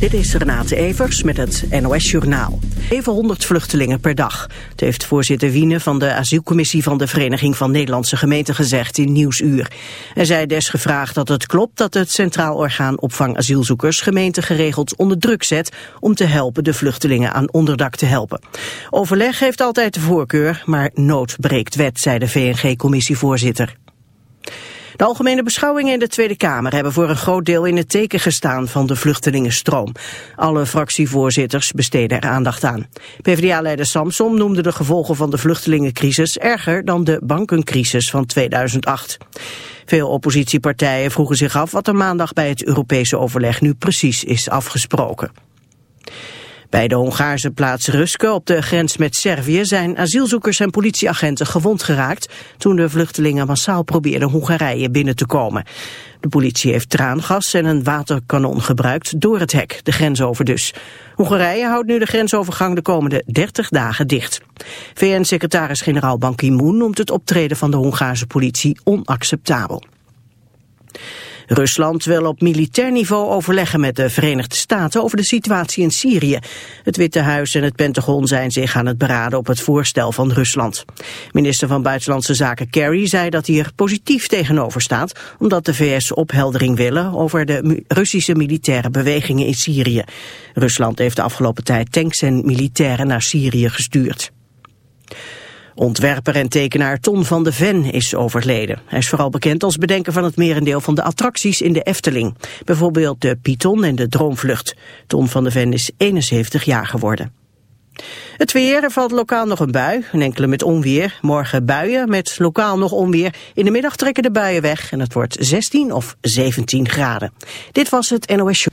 Dit is Renate Evers met het NOS Journaal. 700 vluchtelingen per dag. Het heeft voorzitter Wiene van de asielcommissie van de Vereniging van Nederlandse Gemeenten gezegd in Nieuwsuur. Hij zei desgevraagd dat het klopt dat het Centraal Orgaan Opvang Asielzoekers gemeenten geregeld onder druk zet om te helpen de vluchtelingen aan onderdak te helpen. Overleg heeft altijd de voorkeur, maar nood breekt wet, zei de VNG-commissievoorzitter. De algemene beschouwingen in de Tweede Kamer hebben voor een groot deel in het teken gestaan van de vluchtelingenstroom. Alle fractievoorzitters besteden er aandacht aan. PvdA-leider Samsom noemde de gevolgen van de vluchtelingencrisis erger dan de bankencrisis van 2008. Veel oppositiepartijen vroegen zich af wat er maandag bij het Europese overleg nu precies is afgesproken. Bij de Hongaarse plaats Ruske op de grens met Servië zijn asielzoekers en politieagenten gewond geraakt toen de vluchtelingen massaal probeerden Hongarije binnen te komen. De politie heeft traangas en een waterkanon gebruikt door het hek, de grens over dus. Hongarije houdt nu de grensovergang de komende 30 dagen dicht. VN-secretaris-generaal Ban Ki-moon noemt het optreden van de Hongaarse politie onacceptabel. Rusland wil op militair niveau overleggen met de Verenigde Staten over de situatie in Syrië. Het Witte Huis en het Pentagon zijn zich aan het beraden op het voorstel van Rusland. Minister van Buitenlandse Zaken Kerry zei dat hij er positief tegenover staat, omdat de VS opheldering willen over de Russische militaire bewegingen in Syrië. Rusland heeft de afgelopen tijd tanks en militairen naar Syrië gestuurd. Ontwerper en tekenaar Ton van de Ven is overleden. Hij is vooral bekend als bedenker van het merendeel van de attracties in de Efteling. Bijvoorbeeld de Python en de Droomvlucht. Ton van de Ven is 71 jaar geworden. Het weer, er valt lokaal nog een bui, een enkele met onweer. Morgen buien met lokaal nog onweer. In de middag trekken de buien weg en het wordt 16 of 17 graden. Dit was het NOS Show.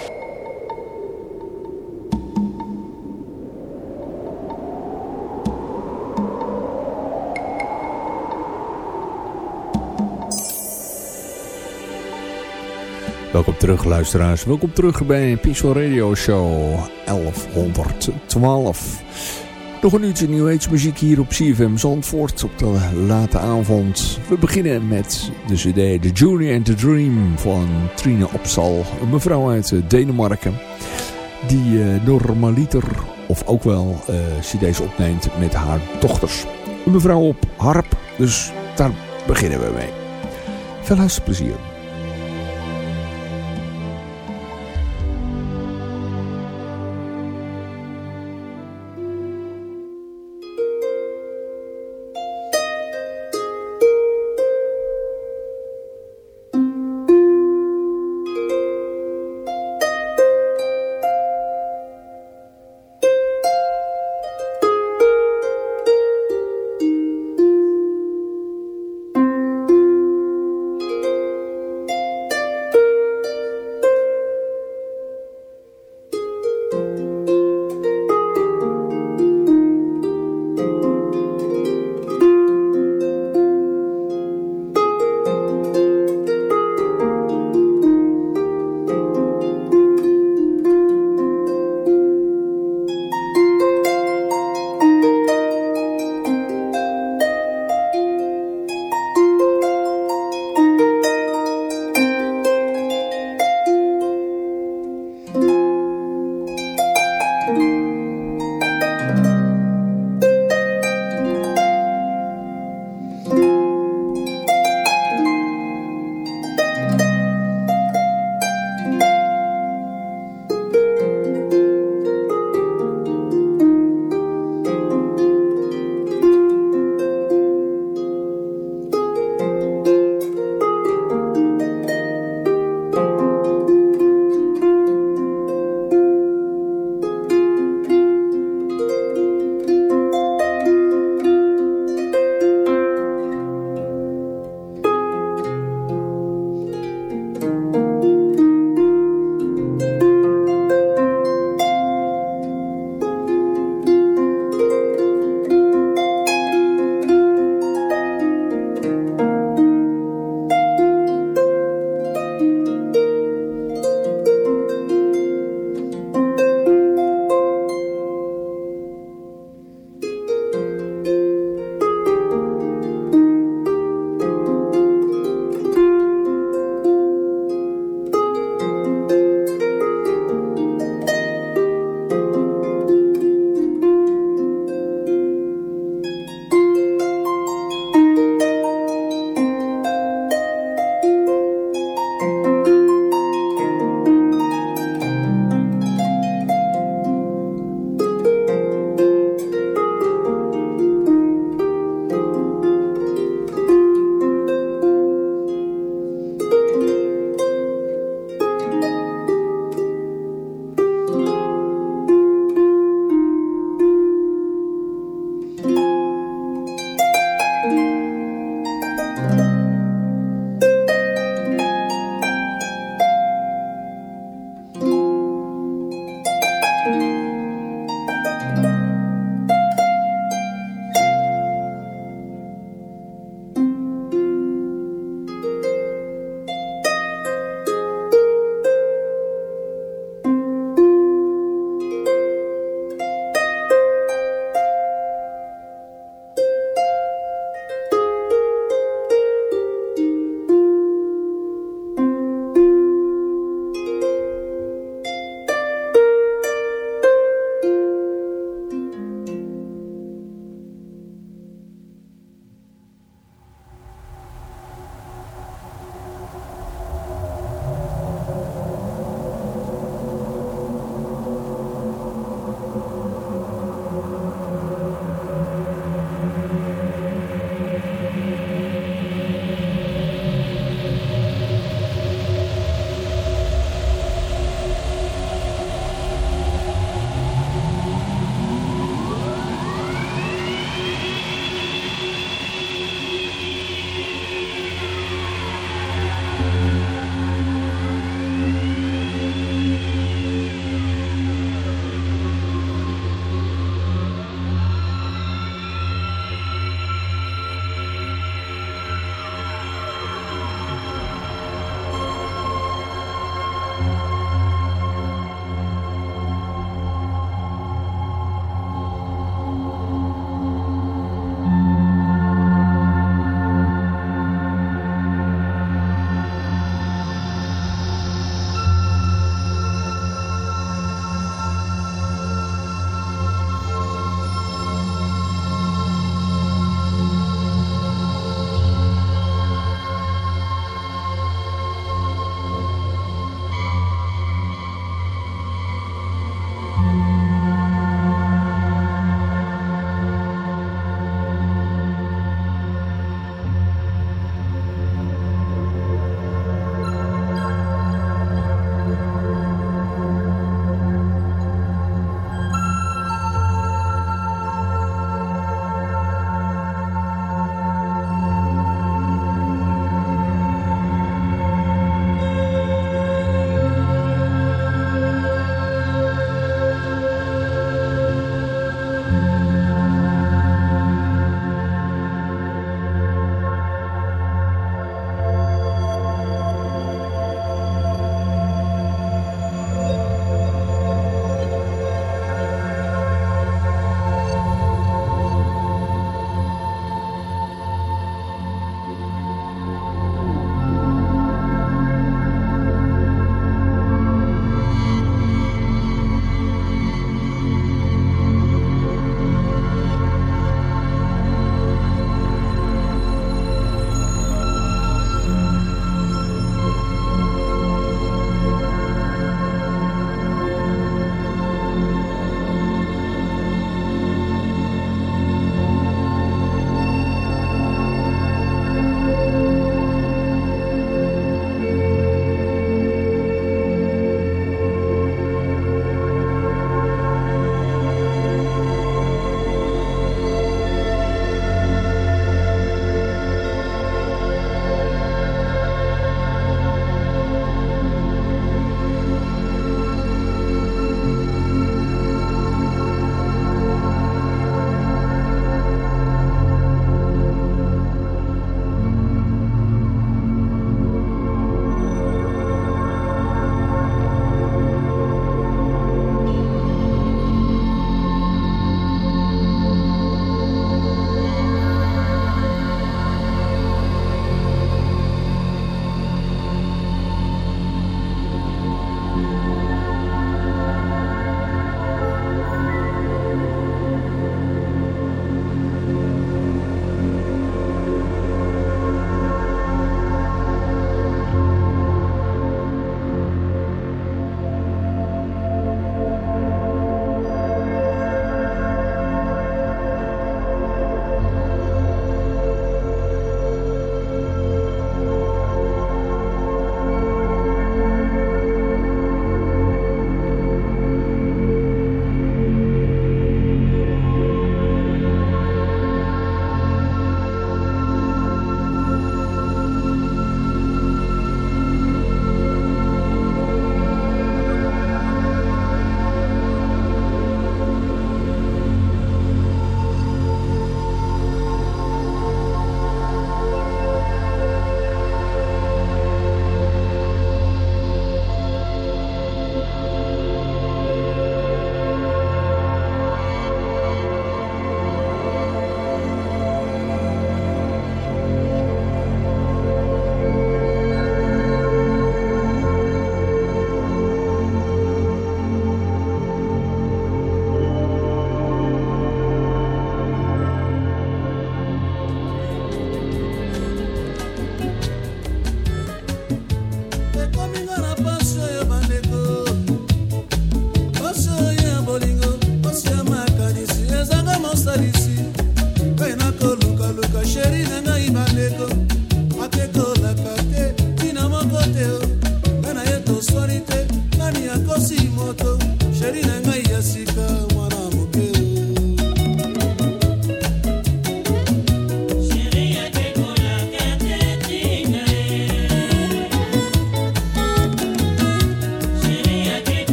Welkom terug luisteraars, welkom terug bij Peaceful Radio Show 1112. Nog een uurtje New Age muziek hier op CFM Zandvoort op de late avond. We beginnen met de cd The Journey and the Dream van Trine Opsal. Een mevrouw uit Denemarken die uh, normaliter of ook wel uh, cd's opneemt met haar dochters. Een mevrouw op harp, dus daar beginnen we mee. Veel luisterplezier.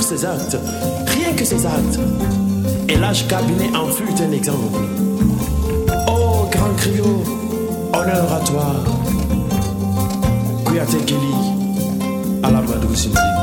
Rien que ses actes. Et l'âge cabinet en fut un exemple. Oh, grand criot, honneur à toi. Kouyatekeli, à la zover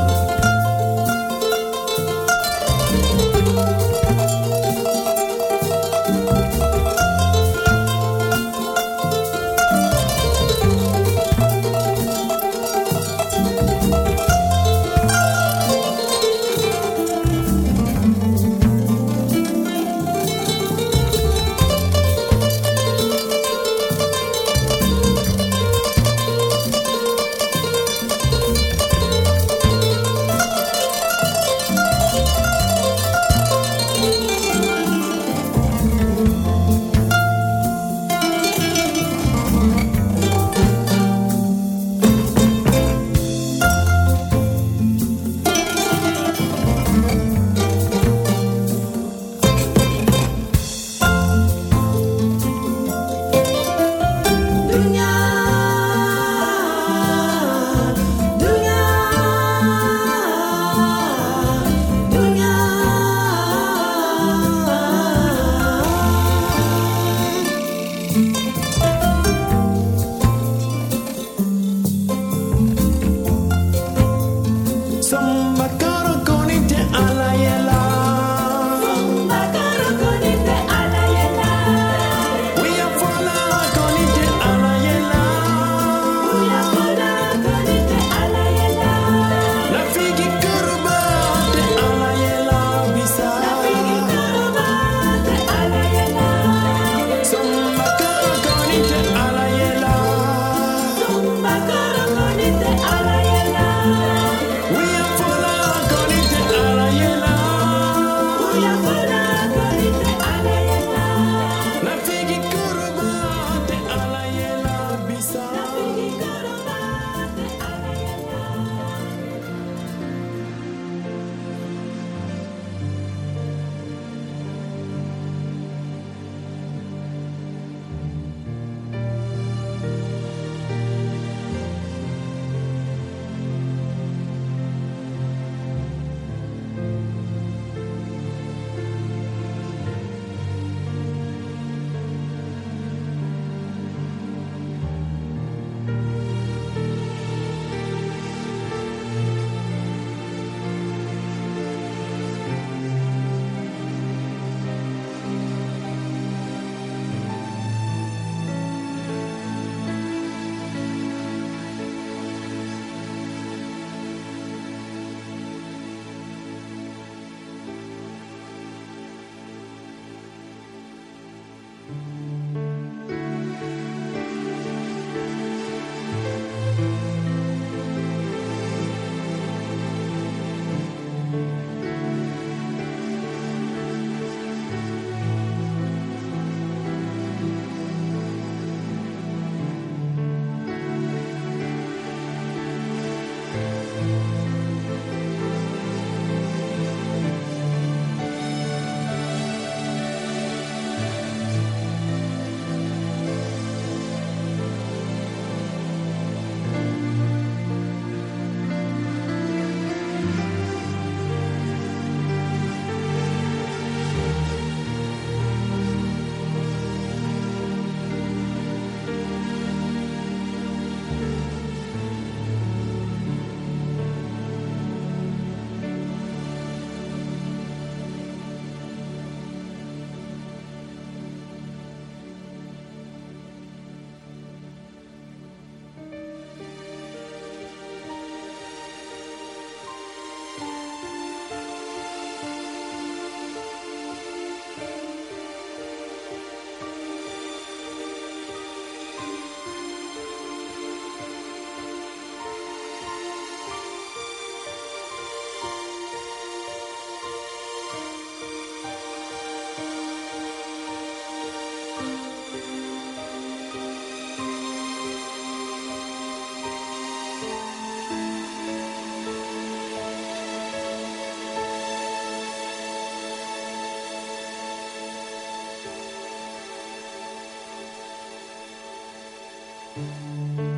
Música